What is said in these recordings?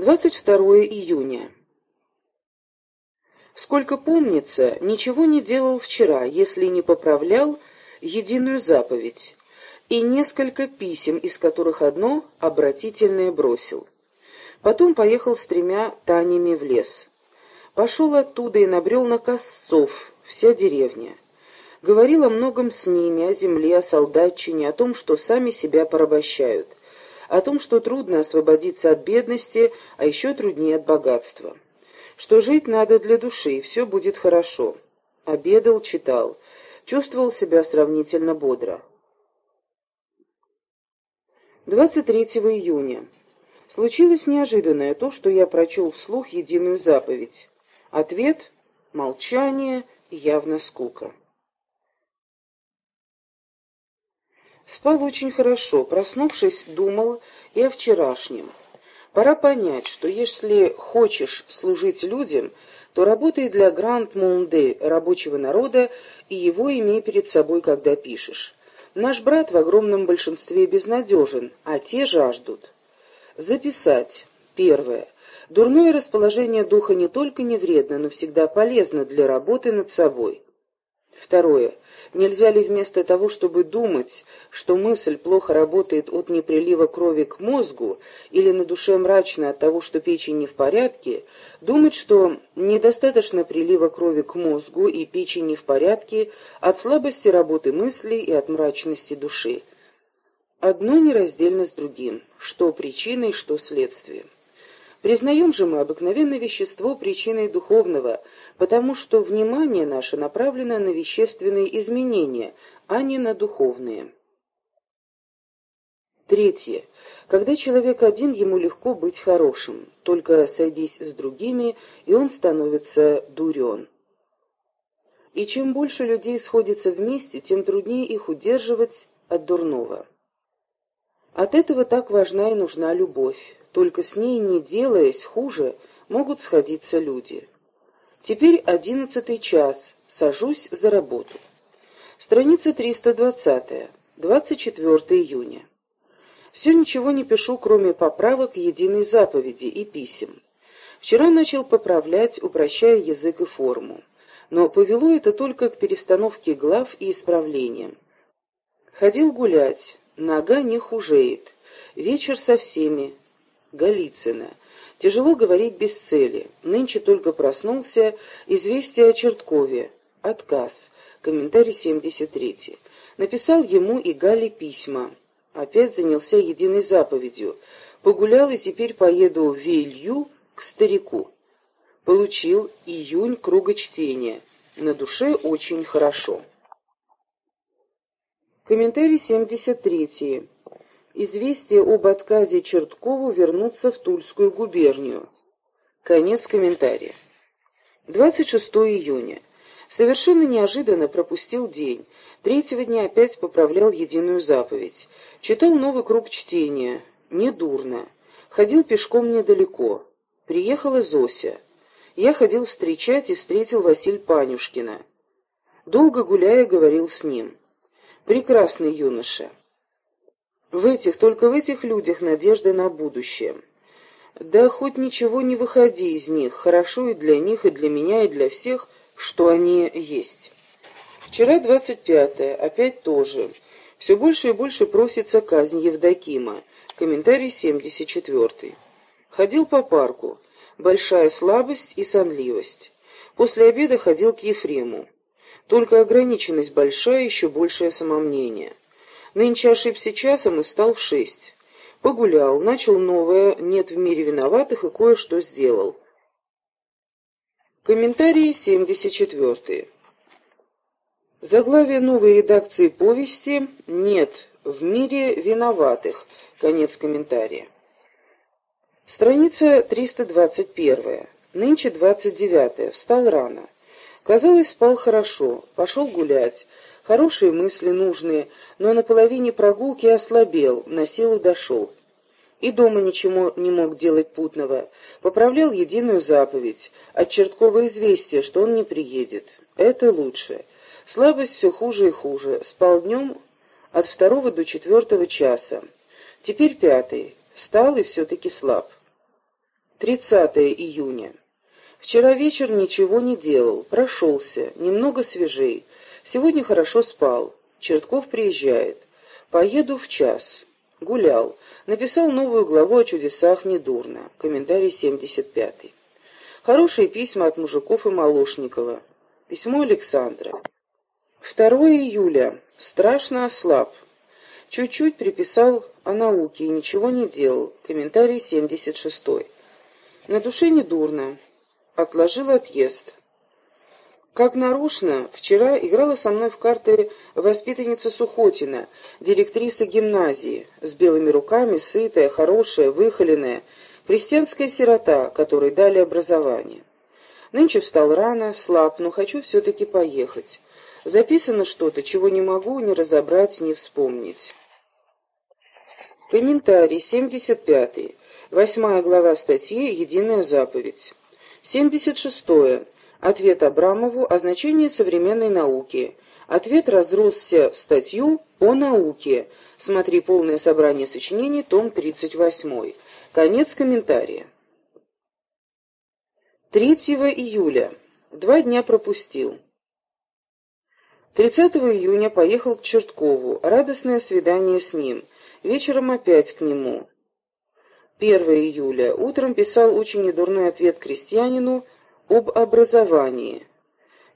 22 июня. Сколько помнится, ничего не делал вчера, если не поправлял единую заповедь, и несколько писем, из которых одно обратительное бросил. Потом поехал с тремя Танями в лес. Пошел оттуда и набрел на косцов, вся деревня. Говорил о многом с ними, о земле, о солдатчине, о том, что сами себя порабощают, о том, что трудно освободиться от бедности, а еще труднее от богатства, что жить надо для души, и все будет хорошо. Обедал, читал, чувствовал себя сравнительно бодро. 23 июня. Случилось неожиданное то, что я прочел вслух единую заповедь. Ответ — молчание явно скука. Спал очень хорошо, проснувшись, думал и о вчерашнем. Пора понять, что если хочешь служить людям, то работай для Гранд Монде, рабочего народа, и его имей перед собой, когда пишешь. Наш брат в огромном большинстве безнадежен, а те жаждут. Записать. Первое. Дурное расположение духа не только не вредно, но всегда полезно для работы над собой. Второе. Нельзя ли вместо того, чтобы думать, что мысль плохо работает от неприлива крови к мозгу или на душе мрачно от того, что печень не в порядке, думать, что недостаточно прилива крови к мозгу и печень не в порядке от слабости работы мыслей и от мрачности души? Одно нераздельно с другим, что причиной, что следствием. Признаем же мы обыкновенное вещество причиной духовного, потому что внимание наше направлено на вещественные изменения, а не на духовные. Третье. Когда человек один, ему легко быть хорошим, только сойдись с другими, и он становится дурен. И чем больше людей сходится вместе, тем труднее их удерживать от дурного. От этого так важна и нужна любовь. Только с ней, не делаясь хуже, могут сходиться люди. Теперь одиннадцатый час. Сажусь за работу. Страница 320. 24 июня. Все ничего не пишу, кроме поправок единой заповеди и писем. Вчера начал поправлять, упрощая язык и форму. Но повело это только к перестановке глав и исправлениям. Ходил гулять, нога не хужеет. Вечер со всеми, Голицына. Тяжело говорить без цели. Нынче только проснулся. Известие о Черткове. Отказ. Комментарий 73. Написал ему и Гале письма. Опять занялся единой заповедью. Погулял и теперь поеду в Вилью к старику. Получил июнь круга чтения. На душе очень хорошо. Комментарий 73. Известие об отказе Черткову вернуться в Тульскую губернию. Конец комментария. 26 июня. Совершенно неожиданно пропустил день. Третьего дня опять поправлял единую заповедь. Читал новый круг чтения. Недурно. Ходил пешком недалеко. Приехала Зося. Я ходил встречать и встретил Василь Панюшкина. Долго гуляя, говорил с ним. Прекрасный юноша. В этих, только в этих людях надежда на будущее. Да хоть ничего не выходи из них, хорошо и для них, и для меня, и для всех, что они есть. Вчера двадцать пятое, опять тоже. Все больше и больше просится казнь Евдокима. Комментарий семьдесят четвертый. Ходил по парку. Большая слабость и сонливость. После обеда ходил к Ефрему. Только ограниченность большая, еще большее самомнение. Нынче ошибся часом и стал в шесть. Погулял, начал новое «Нет в мире виноватых» и кое-что сделал. Комментарии 74. Заглавие новой редакции повести «Нет в мире виноватых». Конец комментария. Страница 321. Нынче 29. Встал рано. Казалось, спал хорошо. Пошел гулять. Хорошие мысли, нужные, но на половине прогулки ослабел, на силу дошел. И дома ничего не мог делать путного. Поправлял единую заповедь. От Черткова известие, что он не приедет. Это лучше. Слабость все хуже и хуже. Спал днем от второго до четвертого часа. Теперь пятый. Встал и все-таки слаб. 30 июня. Вчера вечер ничего не делал, прошелся, немного свежей. Сегодня хорошо спал. Чертков приезжает. Поеду в час. Гулял. Написал новую главу о чудесах недурно. Комментарий 75. Хорошие письма от мужиков и Молошникова. Письмо Александра. 2 июля. Страшно ослаб. Чуть-чуть приписал о науке и ничего не делал. Комментарий 76. На душе недурно. Отложил отъезд. Как нарочно, вчера играла со мной в карты воспитанница Сухотина, директриса гимназии, с белыми руками, сытая, хорошая, выхоленная, крестьянская сирота, которой дали образование. Нынче встал рано, слаб, но хочу все-таки поехать. Записано что-то, чего не могу ни разобрать, ни вспомнить. Комментарий 75. Восьмая глава статьи «Единая заповедь». 76. Ответ Абрамову о значении современной науки. Ответ разросся в статью о науке. Смотри полное собрание сочинений, том 38. Конец комментария. 3 июля. Два дня пропустил. 30 июня поехал к Черткову. Радостное свидание с ним. Вечером опять к нему. 1 июля. Утром писал очень недурной ответ крестьянину об образовании.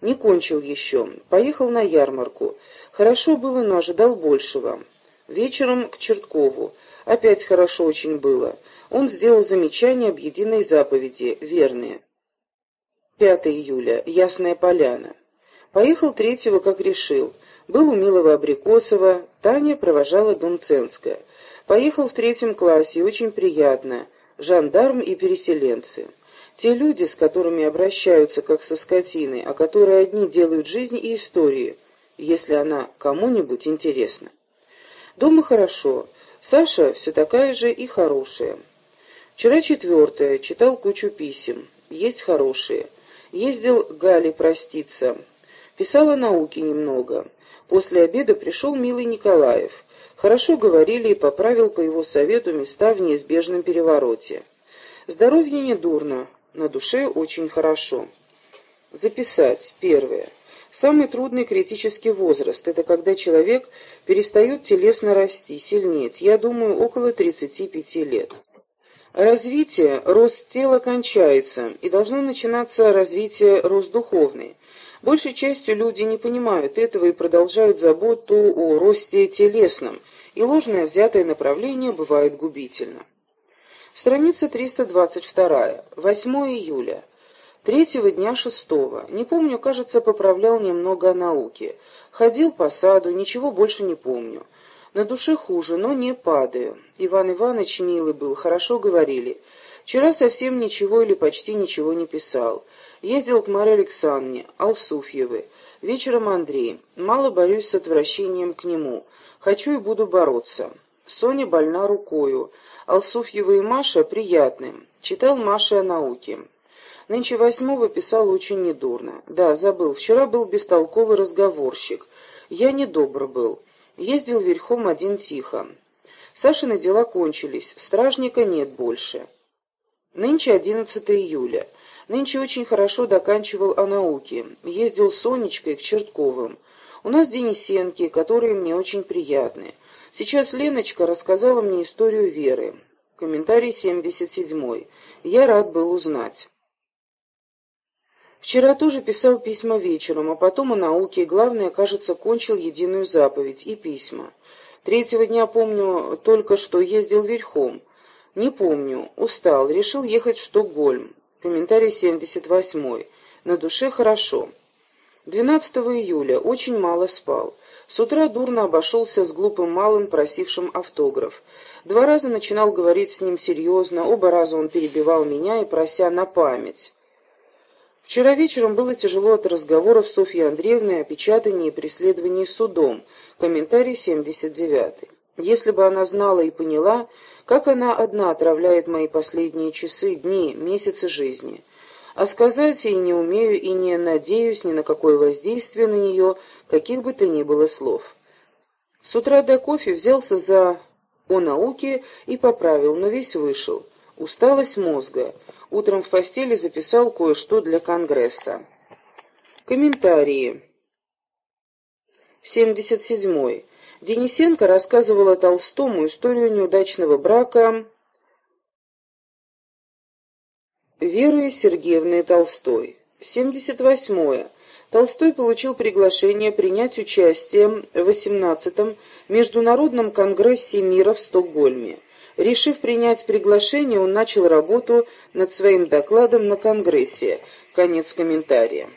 Не кончил еще. Поехал на ярмарку. Хорошо было, но ожидал большего. Вечером к Черткову. Опять хорошо очень было. Он сделал замечание об единой заповеди, верные. 5 июля. Ясная поляна. Поехал третьего, как решил. Был у Милого Абрикосова, Таня провожала Думценская. Поехал в третьем классе, очень приятно. Жандарм и переселенцы. Те люди, с которыми обращаются как со скотиной, а которые одни делают жизнь и истории, если она кому-нибудь интересна. Дома хорошо. Саша все такая же и хорошая. Вчера четвертое, читал кучу писем. Есть хорошие. Ездил к Гале проститься. Писал о науке немного. После обеда пришел милый Николаев. Хорошо говорили и поправил по его совету места в неизбежном перевороте. Здоровье не дурно, на душе очень хорошо. Записать. Первое. Самый трудный критический возраст – это когда человек перестает телесно расти, сильнеть, я думаю, около 35 лет. Развитие, рост тела кончается, и должно начинаться развитие, рост духовный. Большей частью люди не понимают этого и продолжают заботу о росте телесном, и ложное взятое направление бывает губительно. Страница 322. 8 июля. Третьего дня шестого. Не помню, кажется, поправлял немного о науке. Ходил по саду, ничего больше не помню. На душе хуже, но не падаю. Иван Иванович милый был, хорошо говорили. Вчера совсем ничего или почти ничего не писал. Ездил к Марии Александровне, Алсуфьевой. Вечером Андрей. Мало борюсь с отвращением к нему. Хочу и буду бороться. Соня больна рукою. Алсуфьева и Маша приятны. Читал Маше о науке. Нынче восьмого писал очень недурно. Да, забыл, вчера был бестолковый разговорщик. Я недобр был. Ездил верхом один тихо. Сашины дела кончились, стражника нет больше. Нынче 11 июля. Нынче очень хорошо доканчивал о науке. Ездил с Сонечкой к Чертковым. У нас денисенки, которые мне очень приятны. Сейчас Леночка рассказала мне историю Веры. Комментарий 77. Я рад был узнать. Вчера тоже писал письма вечером, а потом о науке, и главное, кажется, кончил единую заповедь и письма. Третьего дня, помню, только что ездил верхом. Не помню. Устал. Решил ехать в Штокгольм. Комментарий 78. На душе хорошо. 12 июля. Очень мало спал. С утра дурно обошелся с глупым малым, просившим автограф. Два раза начинал говорить с ним серьезно, оба раза он перебивал меня и прося на память. Вчера вечером было тяжело от разговоров с Софьей Андреевной о печатании и преследовании судом. Комментарий 79. Если бы она знала и поняла, как она одна отравляет мои последние часы, дни, месяцы жизни. А сказать ей не умею и не надеюсь ни на какое воздействие на нее, каких бы то ни было слов. С утра до кофе взялся за «О науке» и поправил, но весь вышел. Усталость мозга. Утром в постели записал кое-что для Конгресса. Комментарии. 77. Денисенко рассказывала Толстому историю неудачного брака Веры Сергеевны Толстой. 78. Толстой получил приглашение принять участие в 18-м Международном конгрессе мира в Стокгольме. Решив принять приглашение, он начал работу над своим докладом на конгрессе. Конец комментария.